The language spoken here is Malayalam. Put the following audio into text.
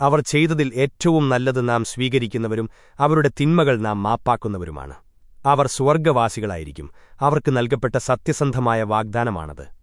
അവർ ചെയ്തതിൽ ഏറ്റവും നല്ലത് നാം സ്വീകരിക്കുന്നവരും അവരുടെ തിന്മകൾ നാം മാപ്പാക്കുന്നവരുമാണ്. അവർ സ്വർഗവാസികളായിരിക്കും. അവർക്ക് നൽകപ്പെട്ട സത്യസന്ധമായ വാഗ്ദാനമാണത്.